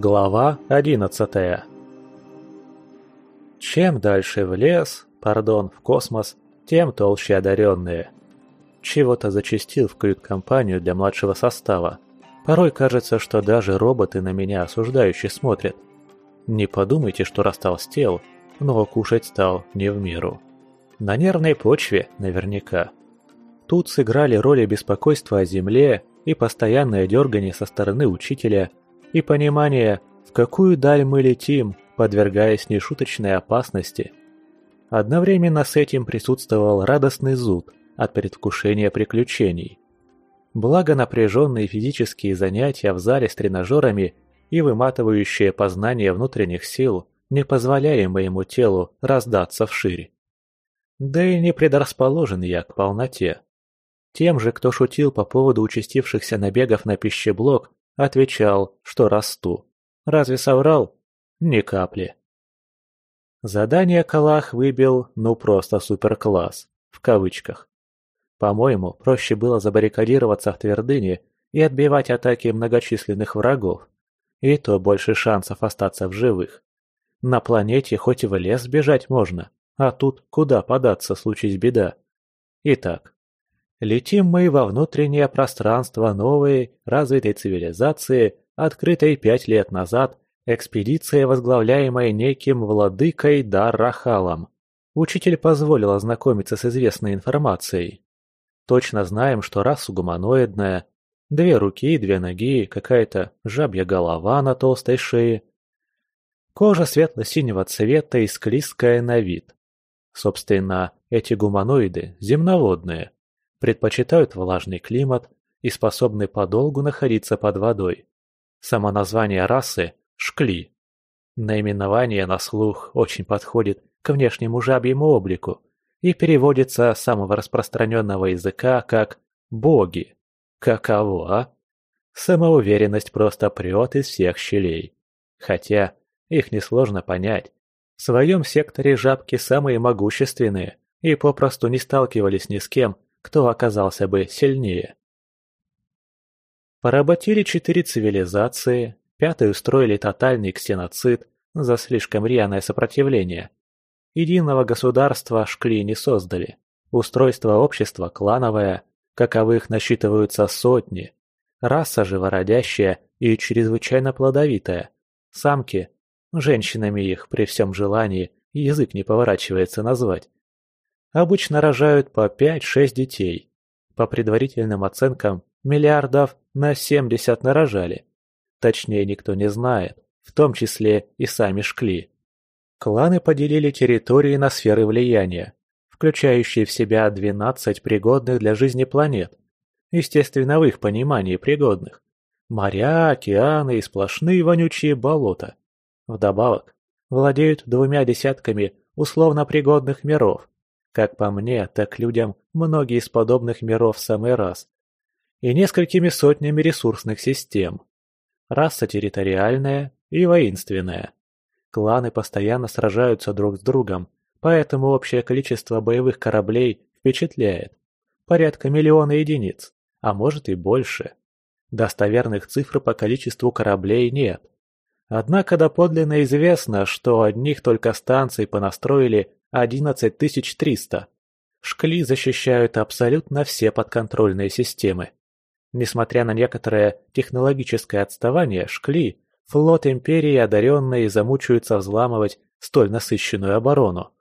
Глава одиннадцатая Чем дальше в лес, пардон, в космос, тем толще одаренные. Чего-то зачастил в кают-компанию для младшего состава. Порой кажется, что даже роботы на меня осуждающе смотрят. Не подумайте, что растолстел, но кушать стал не в меру. На нервной почве наверняка. Тут сыграли роли беспокойства о земле и постоянное дергание со стороны учителя – и понимание, в какую даль мы летим, подвергаясь нешуточной опасности. Одновременно с этим присутствовал радостный зуд от предвкушения приключений. Благо напряженные физические занятия в зале с тренажерами и выматывающее познание внутренних сил не позволяли моему телу раздаться вширь. Да и не предрасположен я к полноте. Тем же, кто шутил по поводу участившихся набегов на пищеблок, Отвечал, что расту. Разве соврал? Ни капли. Задание Калах выбил, ну просто суперкласс, в кавычках. По-моему, проще было забаррикадироваться в твердыне и отбивать атаки многочисленных врагов. И то больше шансов остаться в живых. На планете хоть и в лес бежать можно, а тут куда податься, случись беда. Итак, Летим мы во внутреннее пространство новой, развитой цивилизации, открытой пять лет назад, экспедиция, возглавляемая неким владыкой Даррахалом. Учитель позволил ознакомиться с известной информацией. Точно знаем, что раса гуманоидная, две руки, две ноги, какая-то жабья голова на толстой шее. Кожа светло-синего цвета и склизкая на вид. Собственно, эти гуманоиды земноводные – предпочитают влажный климат и способны подолгу находиться под водой. Само название расы – шкли. Наименование на слух очень подходит к внешнему жабьему облику и переводится с самого распространенного языка как «боги». Каково, а? Самоуверенность просто прет из всех щелей. Хотя их несложно понять. В своем секторе жабки самые могущественные и попросту не сталкивались ни с кем, кто оказался бы сильнее. Поработили четыре цивилизации, пятый устроили тотальный ксеноцид за слишком рьяное сопротивление. Единого государства шкли не создали. Устройство общества клановое, каковых насчитываются сотни. Раса живородящая и чрезвычайно плодовитая. Самки, женщинами их при всем желании язык не поворачивается назвать, обычно рожают по 5-6 детей. По предварительным оценкам, миллиардов на 70 нарожали. Точнее никто не знает, в том числе и сами шкли. Кланы поделили территории на сферы влияния, включающие в себя 12 пригодных для жизни планет. Естественно, в их понимании пригодных. Моря, океаны и сплошные вонючие болота. Вдобавок, владеют двумя десятками условно пригодных миров, как по мне, так людям многие из подобных миров в самый раз. И несколькими сотнями ресурсных систем. Раса территориальная и воинственная. Кланы постоянно сражаются друг с другом, поэтому общее количество боевых кораблей впечатляет. Порядка миллиона единиц, а может и больше. Достоверных цифр по количеству кораблей нет. Однако доподлинно известно, что одних только станций понастроили 11300. Шкли защищают абсолютно все подконтрольные системы. Несмотря на некоторое технологическое отставание Шкли, флот Империи одаренные замучаются взламывать столь насыщенную оборону.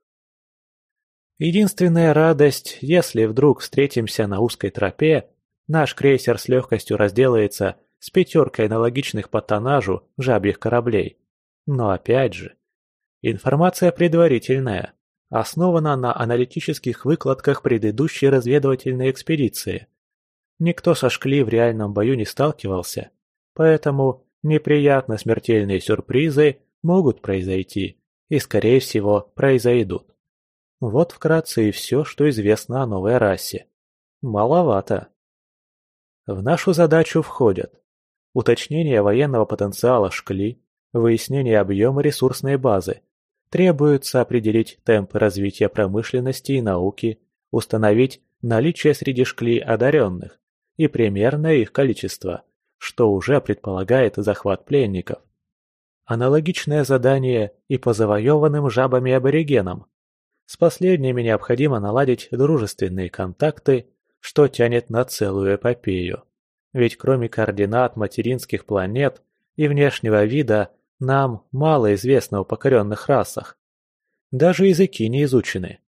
Единственная радость, если вдруг встретимся на узкой тропе, наш крейсер с легкостью разделается с пятеркой аналогичных по тоннажу жабьих кораблей. Но опять же, информация предварительная основана на аналитических выкладках предыдущей разведывательной экспедиции. Никто со Шкли в реальном бою не сталкивался, поэтому неприятно смертельные сюрпризы могут произойти и, скорее всего, произойдут. Вот вкратце и все, что известно о новой расе. Маловато. В нашу задачу входят уточнение военного потенциала Шкли, выяснение объема ресурсной базы, Требуется определить темпы развития промышленности и науки, установить наличие среди шкли одаренных и примерное их количество, что уже предполагает захват пленников. Аналогичное задание и по завоеванным жабами аборигенам. С последними необходимо наладить дружественные контакты, что тянет на целую эпопею. Ведь кроме координат материнских планет и внешнего вида, нам мало известно о покоренных расах. Даже языки не изучены.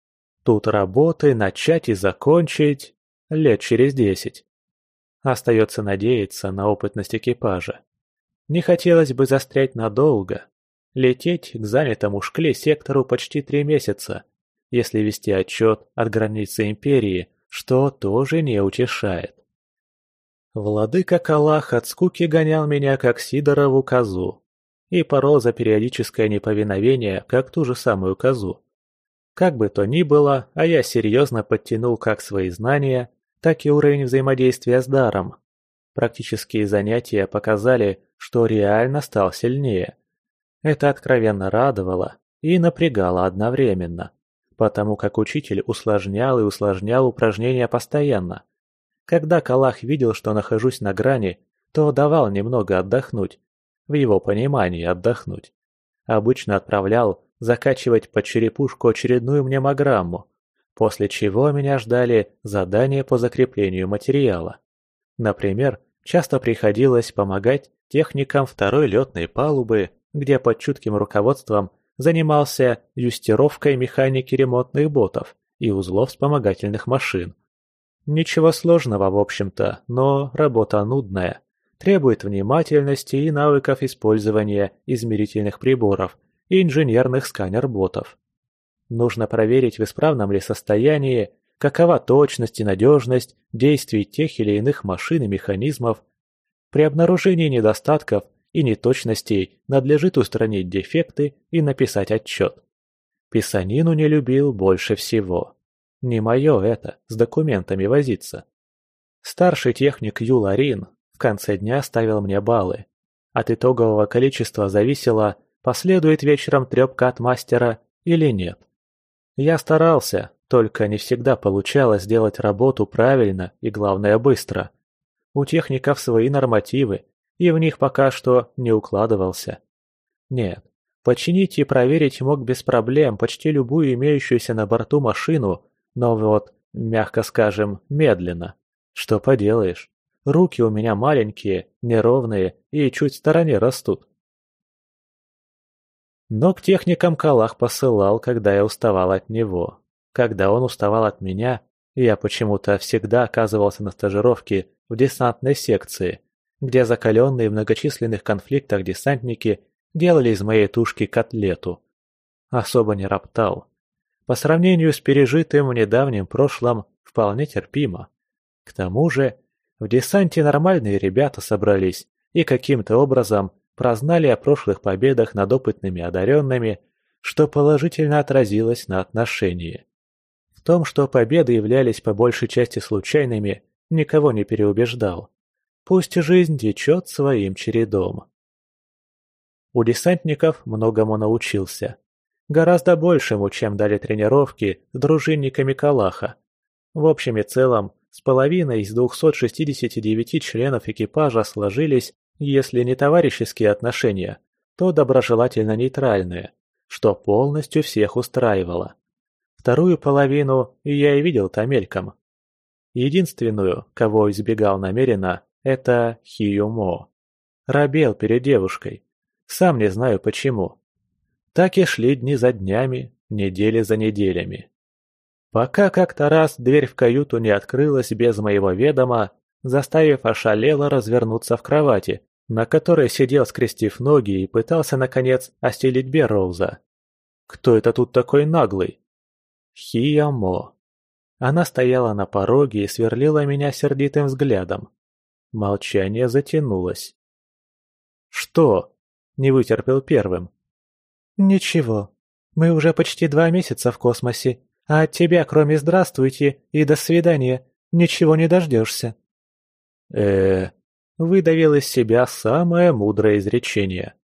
Тут работы начать и закончить лет через десять. Остается надеяться на опытность экипажа. Не хотелось бы застрять надолго. Лететь к занятому шкле сектору почти три месяца, если вести отчет от границы Империи, что тоже не утешает. Владыка Калах от скуки гонял меня как Сидорову козу и порол за периодическое неповиновение, как ту же самую козу. Как бы то ни было, а я серьезно подтянул как свои знания, так и уровень взаимодействия с даром. Практические занятия показали, что реально стал сильнее. Это откровенно радовало и напрягало одновременно, потому как учитель усложнял и усложнял упражнения постоянно. Когда Калах видел, что нахожусь на грани, то давал немного отдохнуть, в его понимании отдохнуть. Обычно отправлял закачивать под черепушку очередную мнемограмму, после чего меня ждали задания по закреплению материала. Например, часто приходилось помогать техникам второй летной палубы, где под чутким руководством занимался юстировкой механики ремонтных ботов и узлов вспомогательных машин. Ничего сложного, в общем-то, но работа нудная, требует внимательности и навыков использования измерительных приборов и инженерных сканер-ботов. Нужно проверить, в исправном ли состоянии, какова точность и надежность действий тех или иных машин и механизмов. При обнаружении недостатков и неточностей надлежит устранить дефекты и написать отчет. Писанину не любил больше всего. Не мое это, с документами возиться. Старший техник Юларин в конце дня ставил мне баллы. От итогового количества зависело, последует вечером трепка от мастера или нет. Я старался, только не всегда получалось сделать работу правильно и, главное, быстро. У техников свои нормативы, и в них пока что не укладывался. Нет, починить и проверить мог без проблем почти любую имеющуюся на борту машину, но вот, мягко скажем, медленно. Что поделаешь, руки у меня маленькие, неровные и чуть в стороне растут. Но к техникам Калах посылал, когда я уставал от него. Когда он уставал от меня, я почему-то всегда оказывался на стажировке в десантной секции, где закаленные в многочисленных конфликтах десантники делали из моей тушки котлету. Особо не роптал. По сравнению с пережитым в недавнем прошлом, вполне терпимо. К тому же, в десанте нормальные ребята собрались и каким-то образом прознали о прошлых победах над опытными одаренными, что положительно отразилось на отношении. В том, что победы являлись по большей части случайными, никого не переубеждал. Пусть жизнь течет своим чередом. У десантников многому научился. Гораздо большему, чем дали тренировки с дружинниками Калаха. В общем и целом, с половиной из 269 членов экипажа сложились если не товарищеские отношения, то доброжелательно-нейтральные, что полностью всех устраивало. Вторую половину я и видел-то. Единственную, кого избегал намеренно, это Хиюмо. Робел перед девушкой. Сам не знаю почему. Так и шли дни за днями, недели за неделями. Пока как-то раз дверь в каюту не открылась без моего ведома, заставив ошалело развернуться в кровати, на которой сидел, скрестив ноги, и пытался, наконец, остелить Берроуза. Кто это тут такой наглый? Хиямо. Она стояла на пороге и сверлила меня сердитым взглядом. Молчание затянулось. «Что?» – не вытерпел первым. «Ничего. Мы уже почти два месяца в космосе, а от тебя, кроме «здравствуйте» и «до свидания», ничего не дождешься». э выдавил из себя самое мудрое изречение.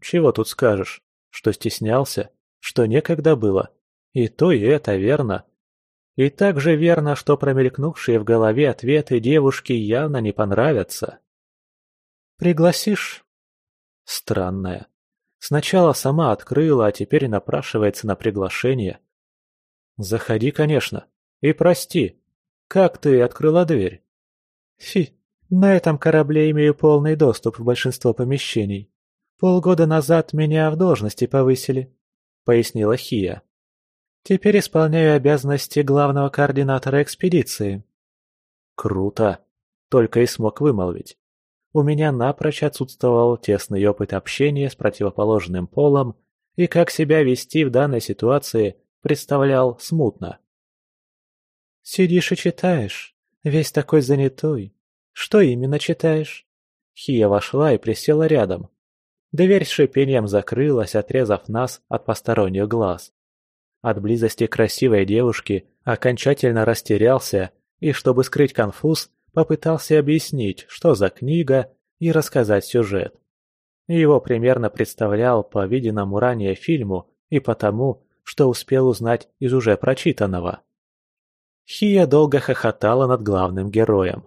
Чего тут скажешь? Что стеснялся? Что некогда было? И то, и это верно. И также верно, что промелькнувшие в голове ответы девушки явно не понравятся. «Пригласишь?» Странная. Сначала сама открыла, а теперь напрашивается на приглашение. Заходи, конечно. И прости. Как ты открыла дверь? Фи, на этом корабле имею полный доступ в большинство помещений. Полгода назад меня в должности повысили, пояснила Хия. Теперь исполняю обязанности главного координатора экспедиции. Круто, только и смог вымолвить. У меня напрочь отсутствовал тесный опыт общения с противоположным полом, и как себя вести в данной ситуации представлял смутно. «Сидишь и читаешь, весь такой занятой. Что именно читаешь?» Хия вошла и присела рядом. Дверь с шипением закрылась, отрезав нас от посторонних глаз. От близости красивой девушки окончательно растерялся и, чтобы скрыть конфуз, попытался объяснить, что за книга, и рассказать сюжет. Его примерно представлял по виденному ранее фильму и потому, что успел узнать из уже прочитанного. Хия долго хохотала над главным героем,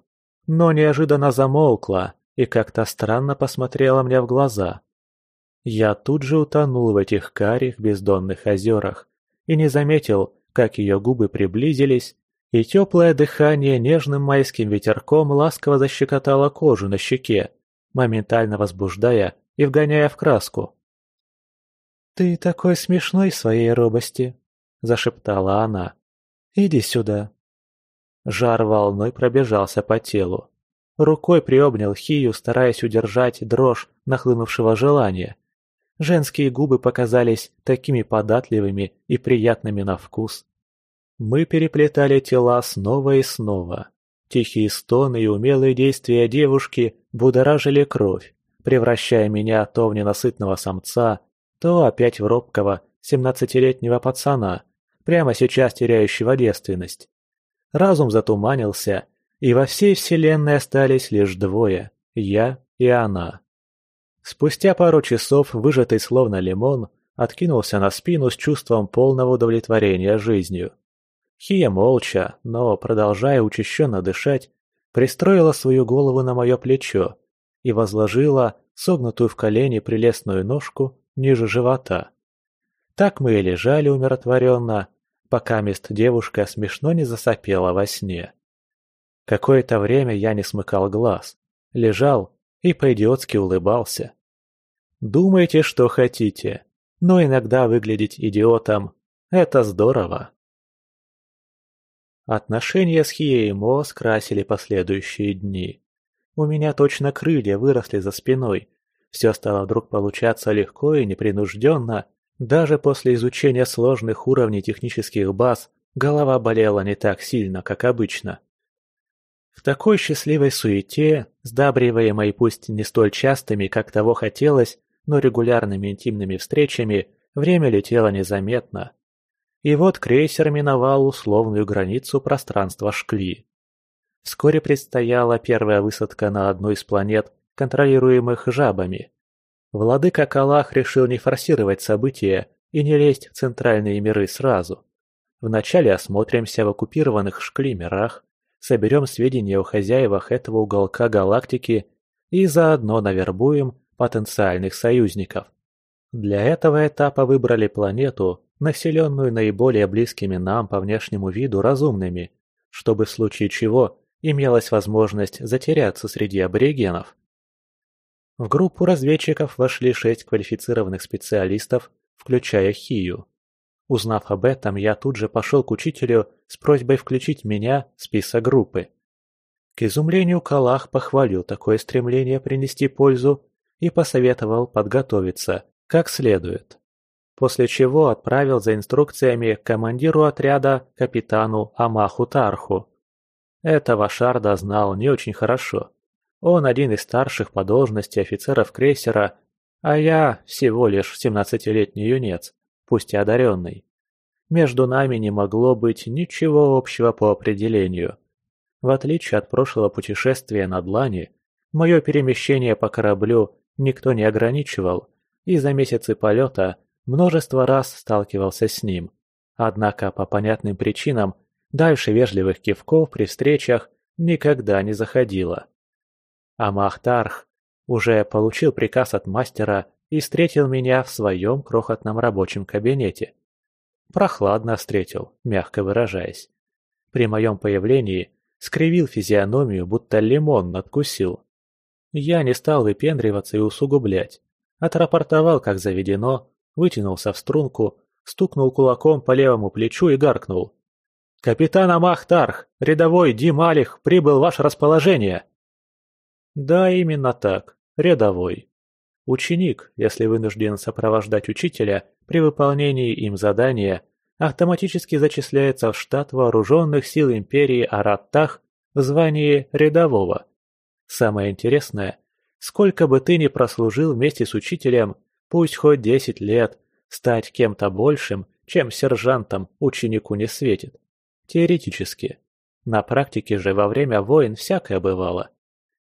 но неожиданно замолкла и как-то странно посмотрела мне в глаза. Я тут же утонул в этих карих бездонных озерах, и не заметил, как ее губы приблизились, и теплое дыхание нежным майским ветерком ласково защекотало кожу на щеке, моментально возбуждая и вгоняя в краску. «Ты такой смешной в своей робости», – зашептала она. «Иди сюда». Жар волной пробежался по телу. Рукой приобнял Хию, стараясь удержать дрожь нахлынувшего желания. Женские губы показались такими податливыми и приятными на вкус. Мы переплетали тела снова и снова. Тихие стоны и умелые действия девушки будоражили кровь, превращая меня то в ненасытного самца, то опять в робкого, семнадцатилетнего пацана, прямо сейчас теряющего девственность. Разум затуманился, и во всей вселенной остались лишь двое – я и она. Спустя пару часов, выжатый словно лимон, откинулся на спину с чувством полного удовлетворения жизнью. Хия молча, но, продолжая учащенно дышать, пристроила свою голову на мое плечо и возложила согнутую в колени прелестную ножку ниже живота. Так мы и лежали умиротворенно, пока мест девушка смешно не засопела во сне. Какое-то время я не смыкал глаз, лежал и по-идиотски улыбался. Думайте, что хотите, но иногда выглядеть идиотом – это здорово. Отношения с Хией Мо скрасили последующие дни. У меня точно крылья выросли за спиной. Все стало вдруг получаться легко и непринужденно. Даже после изучения сложных уровней технических баз голова болела не так сильно, как обычно. В такой счастливой суете, сдабриваемой пусть не столь частыми, как того хотелось, но регулярными интимными встречами, время летело незаметно. И вот крейсер миновал условную границу пространства Шкли. Вскоре предстояла первая высадка на одну из планет, контролируемых жабами. Владыка Калах решил не форсировать события и не лезть в центральные миры сразу. Вначале осмотримся в оккупированных Шкли мирах, соберем сведения о хозяевах этого уголка галактики и заодно навербуем потенциальных союзников. Для этого этапа выбрали планету, населенную наиболее близкими нам по внешнему виду разумными, чтобы в случае чего имелась возможность затеряться среди аборигенов. В группу разведчиков вошли шесть квалифицированных специалистов, включая Хию. Узнав об этом, я тут же пошел к учителю с просьбой включить меня в список группы. К изумлению Калах похвалил такое стремление принести пользу и посоветовал подготовиться как следует. После чего отправил за инструкциями командиру отряда капитану Амаху Тарху. Этого Шарда знал не очень хорошо. Он один из старших по должности офицеров крейсера, а я всего лишь семнадцатилетний юнец пусть и одаренный. Между нами не могло быть ничего общего по определению. В отличие от прошлого путешествия на Длани, мое перемещение по кораблю никто не ограничивал, и за месяцы полета множество раз сталкивался с ним. Однако по понятным причинам дальше вежливых кивков при встречах никогда не заходило. А Махтарх уже получил приказ от мастера и встретил меня в своем крохотном рабочем кабинете. Прохладно встретил, мягко выражаясь. При моем появлении скривил физиономию, будто лимон надкусил. Я не стал выпендриваться и усугублять. Отрапортовал, как заведено, вытянулся в струнку, стукнул кулаком по левому плечу и гаркнул. «Капитан Амахтарх, рядовой Дималих, прибыл в ваше расположение!» Да, именно так, рядовой. Ученик, если вынужден сопровождать учителя при выполнении им задания, автоматически зачисляется в штат вооруженных сил империи Араттах в звании рядового. Самое интересное, сколько бы ты ни прослужил вместе с учителем, пусть хоть 10 лет, стать кем-то большим, чем сержантом, ученику не светит. Теоретически. На практике же во время войн всякое бывало.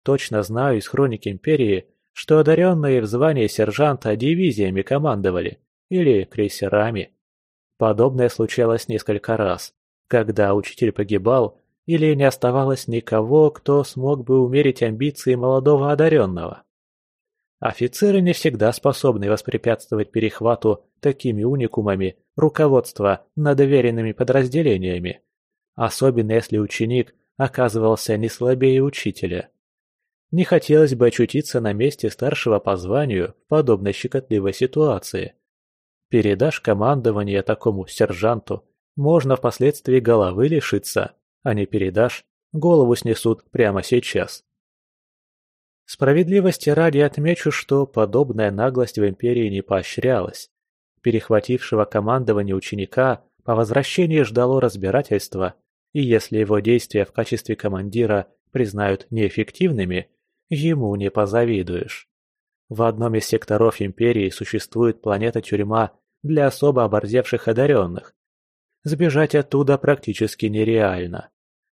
Точно знаю из хроник Империи, что одаренные в звании сержанта дивизиями командовали, или крейсерами. Подобное случалось несколько раз, когда учитель погибал или не оставалось никого, кто смог бы умерить амбиции молодого одаренного. Офицеры не всегда способны воспрепятствовать перехвату такими уникумами руководства над доверенными подразделениями, особенно если ученик оказывался не слабее учителя. Не хотелось бы очутиться на месте старшего по званию в подобной щекотливой ситуации. Передашь командование такому сержанту, можно впоследствии головы лишиться, а не передашь, голову снесут прямо сейчас. Справедливости ради отмечу, что подобная наглость в империи не поощрялась. Перехватившего командование ученика по возвращении ждало разбирательства, и если его действия в качестве командира признают неэффективными, ему не позавидуешь. В одном из секторов Империи существует планета-тюрьма для особо оборзевших одаренных. Сбежать оттуда практически нереально.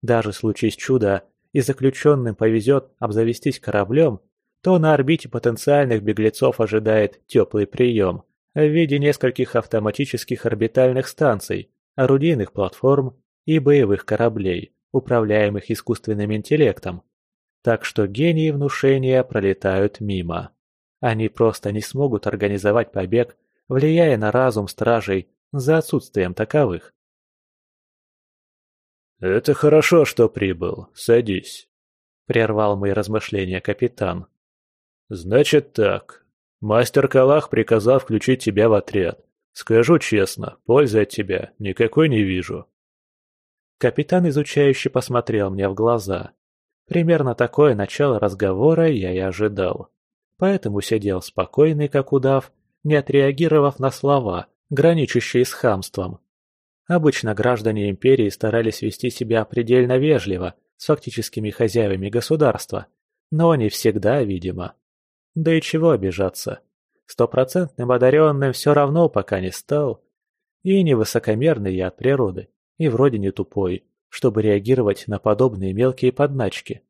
Даже случись чудо, и заключенным повезет обзавестись кораблем, то на орбите потенциальных беглецов ожидает теплый прием в виде нескольких автоматических орбитальных станций, орудийных платформ и боевых кораблей, управляемых искусственным интеллектом, так что гении внушения пролетают мимо. Они просто не смогут организовать побег, влияя на разум стражей за отсутствием таковых. «Это хорошо, что прибыл. Садись», — прервал мои размышления капитан. «Значит так. Мастер Калах приказал включить тебя в отряд. Скажу честно, пользы от тебя никакой не вижу». Капитан изучающе посмотрел мне в глаза. Примерно такое начало разговора я и ожидал. Поэтому сидел спокойный, как удав, не отреагировав на слова, граничащие с хамством. Обычно граждане империи старались вести себя предельно вежливо с фактическими хозяевами государства, но не всегда, видимо. Да и чего обижаться. Стопроцентным одаренным все равно пока не стал. И не высокомерный я от природы, и вроде не тупой чтобы реагировать на подобные мелкие подначки.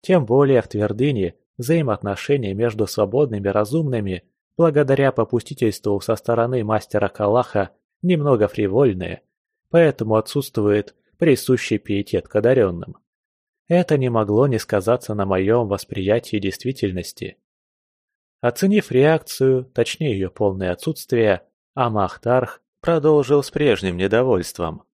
Тем более в твердыне взаимоотношения между свободными разумными, благодаря попустительству со стороны мастера Калаха, немного фривольные, поэтому отсутствует присущий пиетет к одаренным. Это не могло не сказаться на моем восприятии действительности. Оценив реакцию, точнее ее полное отсутствие, Амахтарх продолжил с прежним недовольством.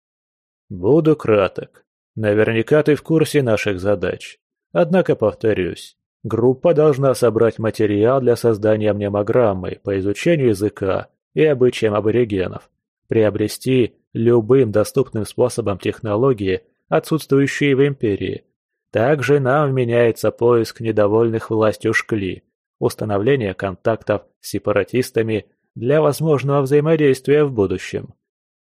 Буду краток. Наверняка ты в курсе наших задач. Однако повторюсь, группа должна собрать материал для создания мнемограммы по изучению языка и обычаям аборигенов, приобрести любым доступным способом технологии, отсутствующие в Империи. Также нам вменяется поиск недовольных властью шкли, установление контактов с сепаратистами для возможного взаимодействия в будущем.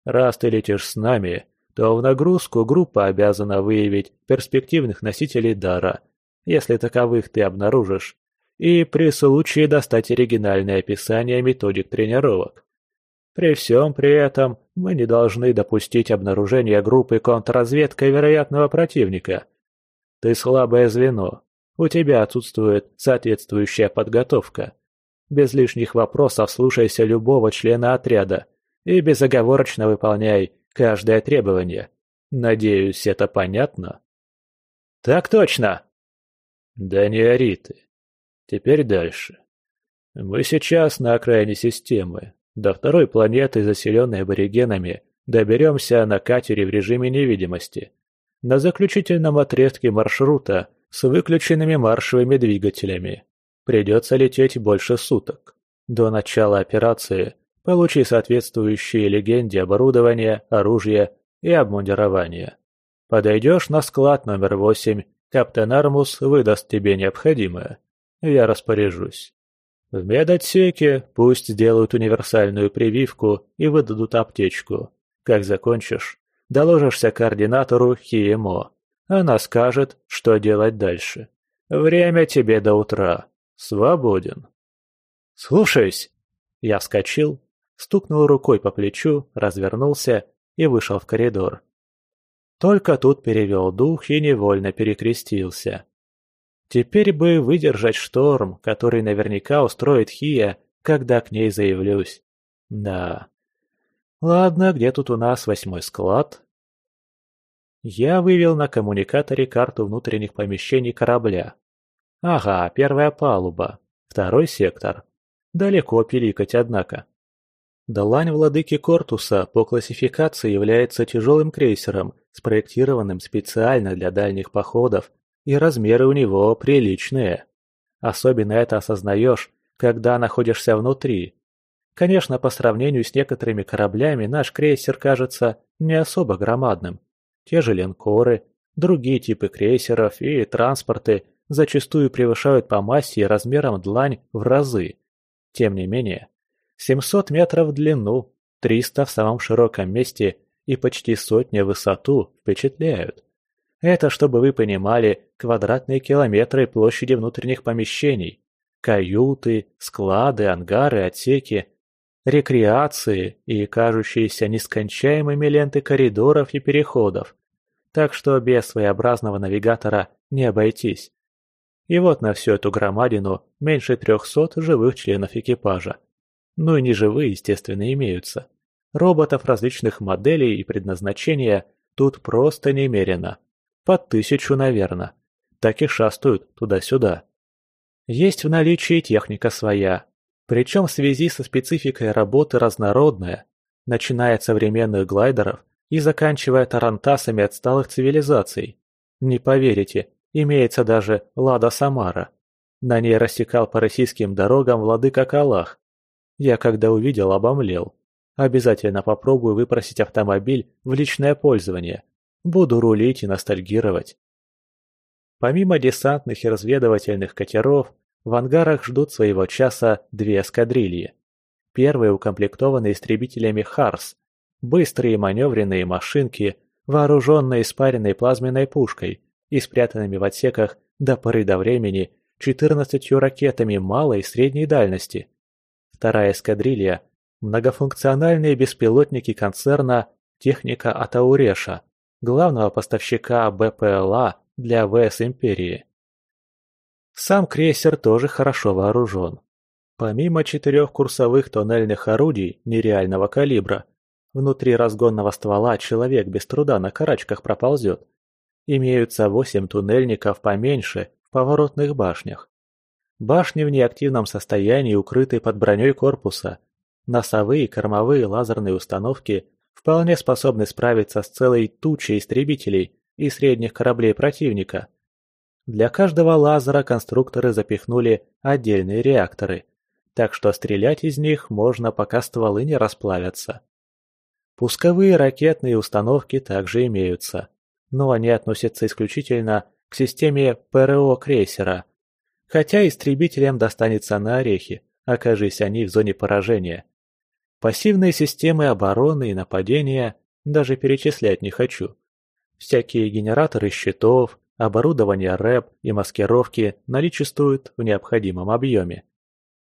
Раз ты летишь с нами, то в нагрузку группа обязана выявить перспективных носителей дара, если таковых ты обнаружишь, и при случае достать оригинальное описание методик тренировок. При всем при этом мы не должны допустить обнаружения группы контрразведкой вероятного противника. Ты слабое звено, у тебя отсутствует соответствующая подготовка. Без лишних вопросов слушайся любого члена отряда и безоговорочно выполняй каждое требование. Надеюсь, это понятно? Так точно! Да не ори ты. Теперь дальше. Мы сейчас на окраине системы. До второй планеты, заселенной аборигенами, доберемся на катере в режиме невидимости. На заключительном отрезке маршрута с выключенными маршевыми двигателями. Придется лететь больше суток. До начала операции получи соответствующие легенде оборудование, оружие и обмундирование. Подойдешь на склад номер восемь, каптен Армус выдаст тебе необходимое. Я распоряжусь. В медотсеке пусть сделают универсальную прививку и выдадут аптечку. Как закончишь, доложишься координатору ХИЭМО. Она скажет, что делать дальше. Время тебе до утра. Свободен. Слушаюсь. Я вскочил, стукнул рукой по плечу, развернулся и вышел в коридор. Только тут перевел дух и невольно перекрестился. Теперь бы выдержать шторм, который наверняка устроит Хия, когда к ней заявлюсь. Да. Ладно, где тут у нас восьмой склад? Я вывел на коммуникаторе карту внутренних помещений корабля. Ага, первая палуба, второй сектор. Далеко пиликать, однако. Далань владыки Кортуса по классификации является тяжелым крейсером, спроектированным специально для дальних походов и размеры у него приличные. Особенно это осознаешь, когда находишься внутри. Конечно, по сравнению с некоторыми кораблями наш крейсер кажется не особо громадным. Те же линкоры, другие типы крейсеров и транспорты зачастую превышают по массе и размерам длань в разы. Тем не менее, 700 метров в длину, 300 в самом широком месте и почти сотня в высоту впечатляют. Это, чтобы вы понимали, квадратные километры площади внутренних помещений. Каюты, склады, ангары, отсеки, рекреации и кажущиеся нескончаемыми ленты коридоров и переходов. Так что без своеобразного навигатора не обойтись. И вот на всю эту громадину меньше трехсот живых членов экипажа. Ну и неживые, естественно, имеются. Роботов различных моделей и предназначения тут просто немерено. Под тысячу, наверное. Так и шастают туда-сюда. Есть в наличии техника своя, причем в связи со спецификой работы разнородная, начиная от современных глайдеров и заканчивая тарантасами отсталых цивилизаций. Не поверите, имеется даже Лада Самара. На ней рассекал по российским дорогам владыка Калах. Я когда увидел, обомлел. Обязательно попробую выпросить автомобиль в личное пользование. Буду рулить и ностальгировать. Помимо десантных и разведывательных катеров, в ангарах ждут своего часа две эскадрильи. Первые укомплектованы истребителями «Харс», быстрые маневренные машинки, вооруженные спаренной плазменной пушкой и спрятанными в отсеках до поры до времени 14 ракетами малой и средней дальности. Вторая эскадрилья – многофункциональные беспилотники концерна «Техника Атауреша», главного поставщика БПЛА для ВС Империи. Сам крейсер тоже хорошо вооружен. Помимо четырех курсовых тоннельных орудий нереального калибра, внутри разгонного ствола человек без труда на карачках проползет. Имеются восемь туннельников поменьше в поворотных башнях. Башни в неактивном состоянии укрыты под броней корпуса. Носовые и кормовые лазерные установки вполне способны справиться с целой тучей истребителей и средних кораблей противника. Для каждого лазера конструкторы запихнули отдельные реакторы, так что стрелять из них можно, пока стволы не расплавятся. Пусковые ракетные установки также имеются, но они относятся исключительно к системе ПРО крейсера, хотя истребителям достанется на орехи, окажись они в зоне поражения. Пассивные системы обороны и нападения даже перечислять не хочу. Всякие генераторы щитов, оборудование РЭП и маскировки наличествуют в необходимом объеме.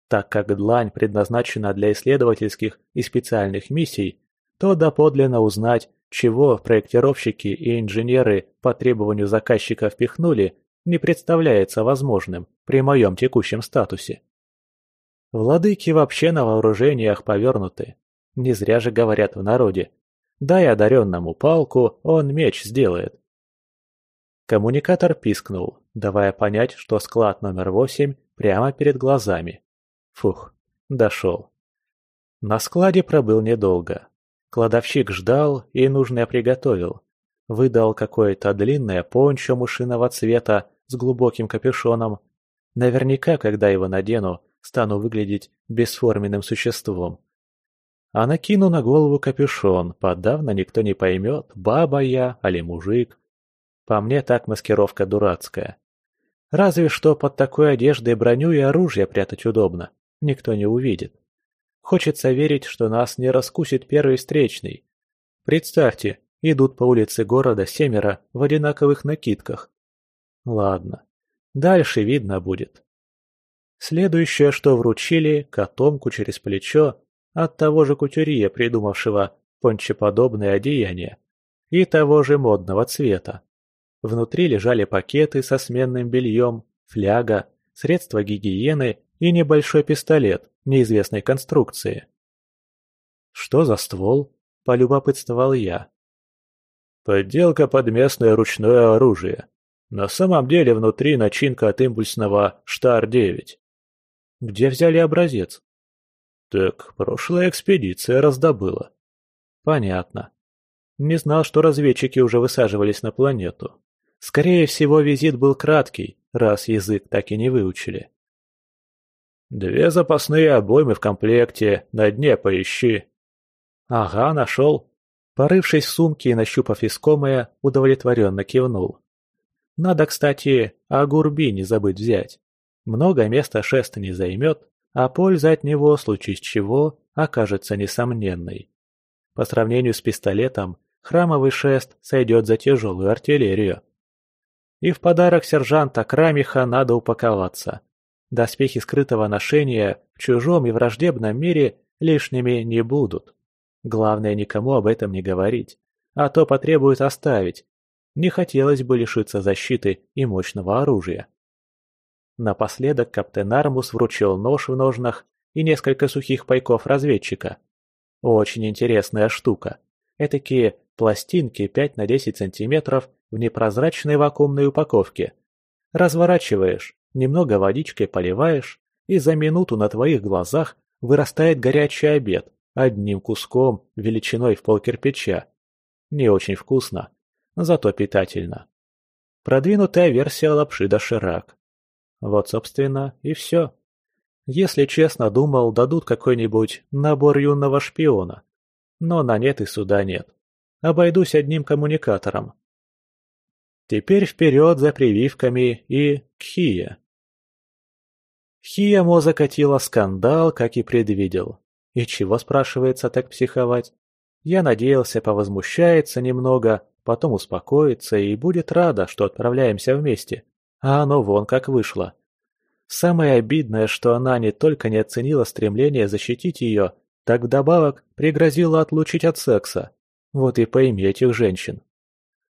Так как длань предназначена для исследовательских и специальных миссий, то доподлинно узнать, чего проектировщики и инженеры по требованию заказчика впихнули, не представляется возможным при моем текущем статусе. Владыки вообще на вооружениях повернуты. Не зря же говорят в народе. Дай одаренному палку, он меч сделает. Коммуникатор пискнул, давая понять, что склад номер восемь прямо перед глазами. Фух, дошел. На складе пробыл недолго. Кладовщик ждал и нужное приготовил. Выдал какое-то длинное пончо мышиного цвета с глубоким капюшоном. Наверняка, когда его надену, стану выглядеть бесформенным существом. А накину на голову капюшон, подавно никто не поймет, баба я, али мужик. По мне так маскировка дурацкая. Разве что под такой одеждой броню и оружие прятать удобно, никто не увидит. Хочется верить, что нас не раскусит первый встречный. Представьте, идут по улице города семеро в одинаковых накидках. Ладно, дальше видно будет. Следующее, что вручили, котомку через плечо от того же кутюрье, придумавшего пончеподобное одеяние, и того же модного цвета. Внутри лежали пакеты со сменным бельем, фляга, средства гигиены и небольшой пистолет неизвестной конструкции. «Что за ствол?» – полюбопытствовал я. «Подделка под местное ручное оружие. На самом деле внутри начинка от импульсного «Штар-9». «Где взяли образец?» Так, прошлая экспедиция раздобыла. Понятно. Не знал, что разведчики уже высаживались на планету. Скорее всего, визит был краткий, раз язык так и не выучили. Две запасные обоймы в комплекте, на дне поищи. Ага, нашел. Порывшись в сумке и нащупав искомое, удовлетворенно кивнул. Надо, кстати, Агурби не забыть взять. Много места шест не займет, а польза от него, случись чего, окажется несомненной. По сравнению с пистолетом, храмовый шест сойдет за тяжелую артиллерию. И в подарок сержанта Крамиха надо упаковаться. Доспехи скрытого ношения в чужом и враждебном мире лишними не будут. Главное никому об этом не говорить, а то потребует оставить. Не хотелось бы лишиться защиты и мощного оружия. Напоследок каптен Армус вручил нож в ножнах и несколько сухих пайков разведчика. Очень интересная штука. Этакие пластинки 5 на 10 сантиметров в непрозрачной вакуумной упаковке. Разворачиваешь, немного водичкой поливаешь, и за минуту на твоих глазах вырастает горячий обед, одним куском величиной в полкирпича. Не очень вкусно, зато питательно. Продвинутая версия лапши доширак. Вот, собственно, и все. Если честно, думал, дадут какой-нибудь набор юного шпиона. Но на нет и суда нет. Обойдусь одним коммуникатором. Теперь вперед за прививками и Кхия. Хиямо закатила скандал, как и предвидел. И чего, спрашивается, так психовать? Я надеялся, повозмущается немного, потом успокоится и будет рада, что отправляемся вместе а оно вон как вышло. Самое обидное, что она не только не оценила стремление защитить ее, так вдобавок пригрозила отлучить от секса. Вот и пойми этих женщин.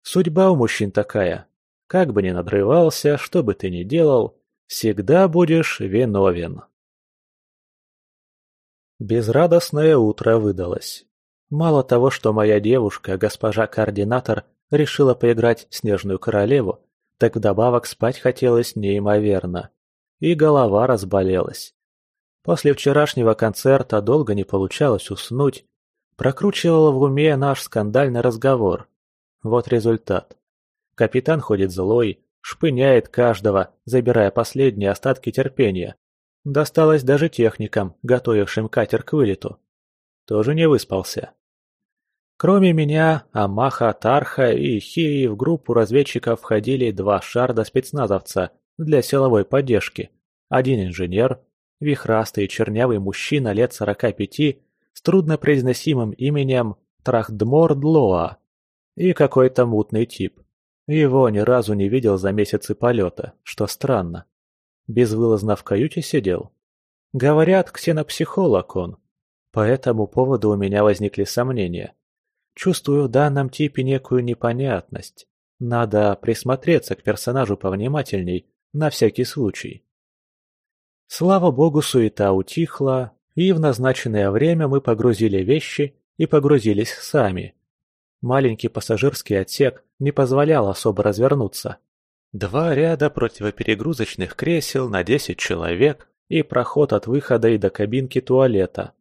Судьба у мужчин такая. Как бы ни надрывался, что бы ты ни делал, всегда будешь виновен. Безрадостное утро выдалось. Мало того, что моя девушка, госпожа координатор, решила поиграть Снежную Королеву, так вдобавок спать хотелось неимоверно. И голова разболелась. После вчерашнего концерта долго не получалось уснуть. Прокручивала в уме наш скандальный разговор. Вот результат. Капитан ходит злой, шпыняет каждого, забирая последние остатки терпения. Досталось даже техникам, готовившим катер к вылету. Тоже не выспался. Кроме меня, Амаха, Тарха и Хии в группу разведчиков входили два шарда-спецназовца для силовой поддержки. Один инженер, вихрастый чернявый мужчина лет 45 с труднопроизносимым именем Трахдмор Длоа и какой-то мутный тип. Его ни разу не видел за месяцы полета, что странно. Безвылазно в каюте сидел. Говорят, ксенопсихолог он. По этому поводу у меня возникли сомнения. Чувствую в данном типе некую непонятность. Надо присмотреться к персонажу повнимательней, на всякий случай. Слава богу, суета утихла, и в назначенное время мы погрузили вещи и погрузились сами. Маленький пассажирский отсек не позволял особо развернуться. Два ряда противоперегрузочных кресел на 10 человек и проход от выхода и до кабинки туалета.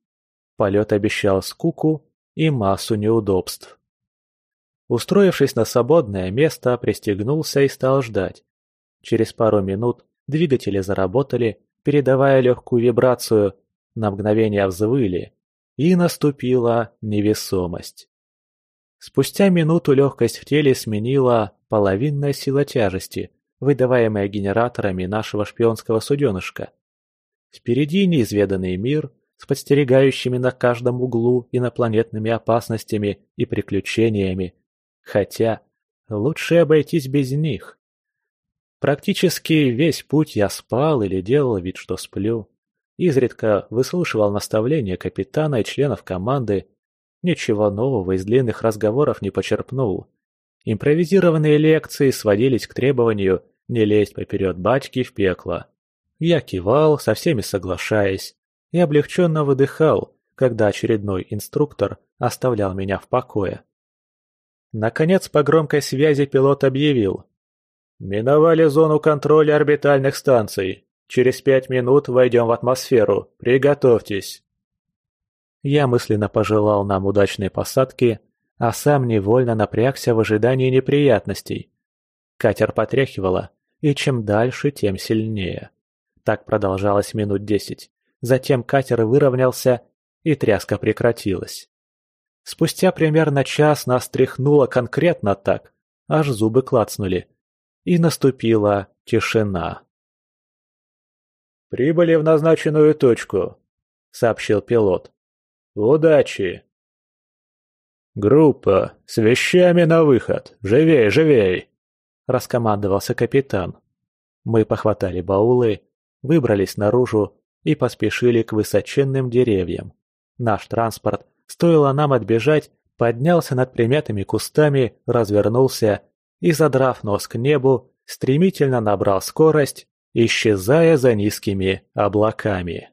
Полет обещал скуку и массу неудобств. Устроившись на свободное место, пристегнулся и стал ждать. Через пару минут двигатели заработали, передавая легкую вибрацию, на мгновение взвыли, и наступила невесомость. Спустя минуту легкость в теле сменила половинная сила тяжести, выдаваемая генераторами нашего шпионского суденышка. Впереди неизведанный мир с подстерегающими на каждом углу инопланетными опасностями и приключениями, хотя лучше обойтись без них. Практически весь путь я спал или делал вид, что сплю. Изредка выслушивал наставления капитана и членов команды. Ничего нового из длинных разговоров не почерпнул. Импровизированные лекции сводились к требованию не лезть поперед батьки в пекло. Я кивал, со всеми соглашаясь, и облегченно выдыхал, когда очередной инструктор оставлял меня в покое. Наконец по громкой связи пилот объявил, «Миновали зону контроля орбитальных станций. Через пять минут войдем в атмосферу. Приготовьтесь». Я мысленно пожелал нам удачной посадки, а сам невольно напрягся в ожидании неприятностей. Катер потряхивало, и чем дальше, тем сильнее. Так продолжалось минут десять. Затем катер выровнялся, и тряска прекратилась. Спустя примерно час нас тряхнуло конкретно так, аж зубы клацнули и наступила тишина. «Прибыли в назначенную точку», — сообщил пилот. «Удачи!» «Группа, с вещами на выход! Живей, живей!» — раскомандовался капитан. Мы похватали баулы, выбрались наружу и поспешили к высоченным деревьям. Наш транспорт, стоило нам отбежать, поднялся над примятыми кустами, развернулся и, задрав нос к небу, стремительно набрал скорость, исчезая за низкими облаками.